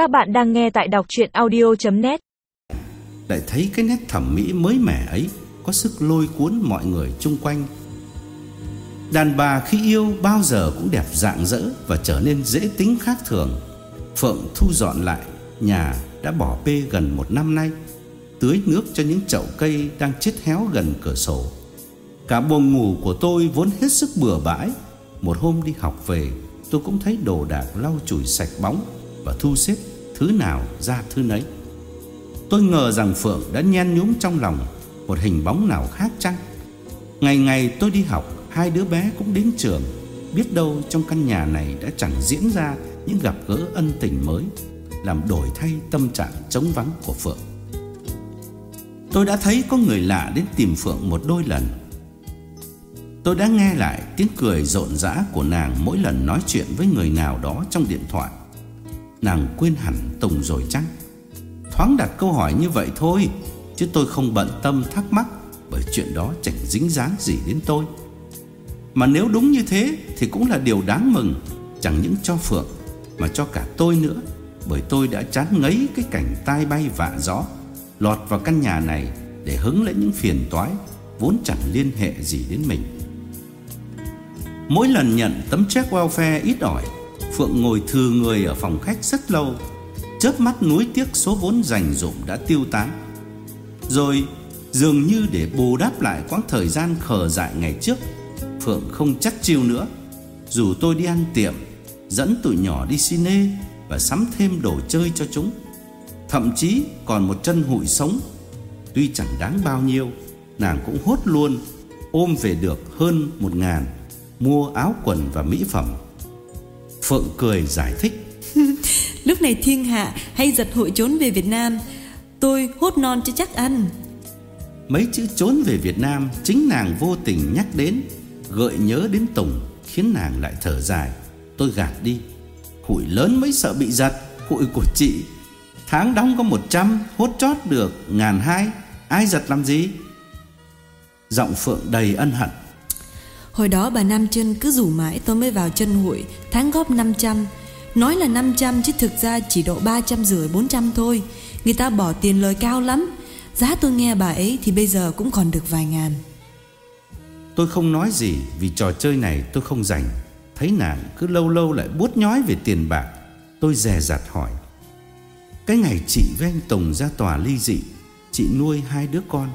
Các bạn đang nghe tại đọc chuyện audio.net Lại thấy cái nét thẩm mỹ mới mẻ ấy, Có sức lôi cuốn mọi người chung quanh. Đàn bà khi yêu bao giờ cũng đẹp rạng rỡ Và trở nên dễ tính khác thường. Phượng thu dọn lại, Nhà đã bỏ bê gần một năm nay, Tưới nước cho những chậu cây đang chết héo gần cửa sổ. Cả buồng ngủ của tôi vốn hết sức bừa bãi. Một hôm đi học về, Tôi cũng thấy đồ đạc lau chùi sạch bóng Và thu xếp thứ nào ra thứ nấy. Tôi ngờ rằng Phượng đã nhen nhúm trong lòng Một hình bóng nào khác chăng? Ngày ngày tôi đi học, Hai đứa bé cũng đến trường. Biết đâu trong căn nhà này đã chẳng diễn ra Những gặp gỡ ân tình mới, Làm đổi thay tâm trạng trống vắng của Phượng. Tôi đã thấy có người lạ đến tìm Phượng một đôi lần. Tôi đã nghe lại tiếng cười rộn rã của nàng mỗi lần nói chuyện với người nào đó trong điện thoại. Nàng quên hẳn Tùng rồi chăng? Thoáng đặt câu hỏi như vậy thôi, chứ tôi không bận tâm thắc mắc bởi chuyện đó chẳng dính dáng gì đến tôi. Mà nếu đúng như thế thì cũng là điều đáng mừng, chẳng những cho Phượng mà cho cả tôi nữa, bởi tôi đã chán ngấy cái cảnh tai bay vạ gió, lọt vào căn nhà này để hứng lấy những phiền toái vốn chẳng liên hệ gì đến mình. Mỗi lần nhận tấm check welfare ít ỏi, Phượng ngồi thừa người ở phòng khách rất lâu, chớp mắt nuối tiếc số vốn dành dụng đã tiêu tán. Rồi dường như để bù đắp lại quãng thời gian khờ dại ngày trước, Phượng không chắc chiêu nữa. Dù tôi đi ăn tiệm, dẫn tụi nhỏ đi cine và sắm thêm đồ chơi cho chúng. Thậm chí còn một chân hụi sống, tuy chẳng đáng bao nhiêu, nàng cũng hốt luôn ôm về được hơn một ngàn mua áo quần và mỹ phẩm. Phượng cười giải thích. Lúc này thiên hạ hay giật hội trốn về Việt Nam, tôi hốt non cho chắc ăn. Mấy chữ trốn về Việt Nam chính nàng vô tình nhắc đến, gợi nhớ đến Tùng khiến nàng lại thở dài. Tôi gạt đi. Hụi lớn mới sợ bị giật, hụi của chị tháng đóng có 100, hốt chót được ngàn hai, ai giật làm gì? Giọng Phượng đầy ân hận. Hồi đó bà Nam Chân cứ rủ mãi tôi mới vào chân hội, Tháng góp 500 Nói là 500 chứ thực ra chỉ độ 300 rưỡi 400 thôi. Người ta bỏ tiền lời cao lắm. Giá tôi nghe bà ấy thì bây giờ cũng còn được vài ngàn. Tôi không nói gì, vì trò chơi này tôi không rảnh. Thấy nàng cứ lâu lâu lại bút nhói về tiền bạc, Tôi dè dặt hỏi. Cái ngày chị với anh Tùng ra tòa ly dị, Chị nuôi hai đứa con,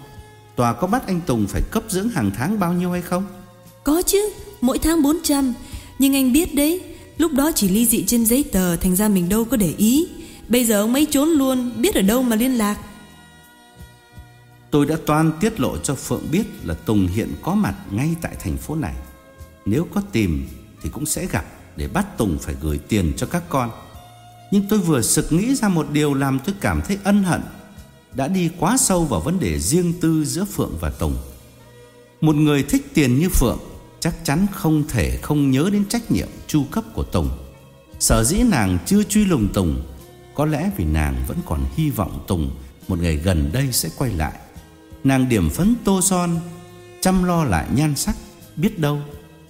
Tòa có bắt anh Tùng phải cấp dưỡng hàng tháng bao nhiêu hay không? Có chứ, mỗi tháng 400 Nhưng anh biết đấy Lúc đó chỉ ly dị trên giấy tờ Thành ra mình đâu có để ý. Bây giờ ông ấy trốn luôn Biết ở đâu mà liên lạc. Tôi đã toan tiết lộ cho Phượng biết Là Tùng hiện có mặt ngay tại thành phố này. Nếu có tìm Thì cũng sẽ gặp Để bắt Tùng phải gửi tiền cho các con. Nhưng tôi vừa sực nghĩ ra một điều Làm tôi cảm thấy ân hận. Đã đi quá sâu vào vấn đề riêng tư Giữa Phượng và Tùng. Một người thích tiền như Phượng chắc chắn không thể không nhớ đến trách nhiệm chu cấp của Tùng. Sở dĩ nàng chưa truy lùng Tùng, có lẽ vì nàng vẫn còn hy vọng Tùng một ngày gần đây sẽ quay lại. Nàng điểm phấn tô son, chăm lo lại nhan sắc, biết đâu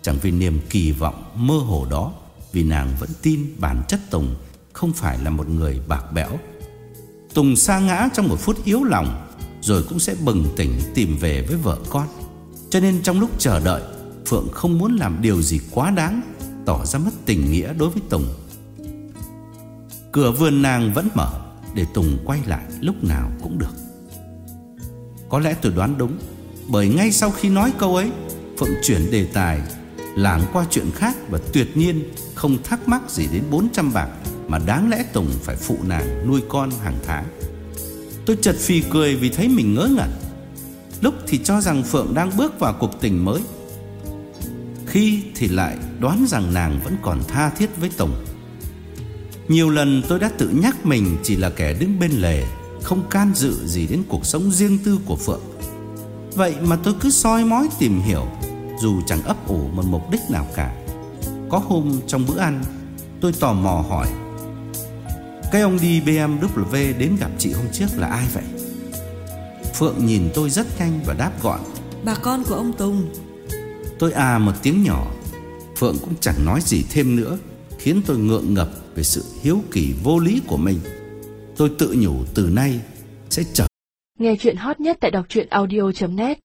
chẳng vì niềm kỳ vọng mơ hồ đó, vì nàng vẫn tin bản chất Tùng không phải là một người bạc bẽo. Tùng sa ngã trong một phút yếu lòng, rồi cũng sẽ bừng tỉnh tìm về với vợ con. Cho nên trong lúc chờ đợi Phượng không muốn làm điều gì quá đáng, Tỏ ra mất tình nghĩa đối với Tùng. Cửa vườn nàng vẫn mở, Để Tùng quay lại lúc nào cũng được. Có lẽ tôi đoán đúng, Bởi ngay sau khi nói câu ấy, Phượng chuyển đề tài Lảng qua chuyện khác Và tuyệt nhiên không thắc mắc gì đến 400 bạc Mà đáng lẽ Tùng phải phụ nàng nuôi con hàng tháng. Tôi chật phì cười vì thấy mình ngớ ngẩn. Lúc thì cho rằng Phượng đang bước vào cuộc tình mới khi thì lại đoán rằng nàng vẫn còn tha thiết với Tùng. Nhiều lần tôi đã tự nhắc mình chỉ là kẻ đứng bên lề, Không can dự gì đến cuộc sống riêng tư của Phượng. Vậy mà tôi cứ soi mói tìm hiểu, Dù chẳng ấp ủ một mục đích nào cả. Có hôm trong bữa ăn, Tôi tò mò hỏi, Cái ông đi BMW đến gặp chị hôm trước là ai vậy? Phượng nhìn tôi rất nhanh và đáp gọn, Bà con của ông Tùng Tôi à một tiếng nhỏ Phượng cũng chẳng nói gì thêm nữa, Khiến tôi ngượng ngập về sự hiếu kỳ vô lý của mình. Tôi tự nhủ từ nay sẽ trở Nghe chuyện hot nhất tại đọc truyện audio.net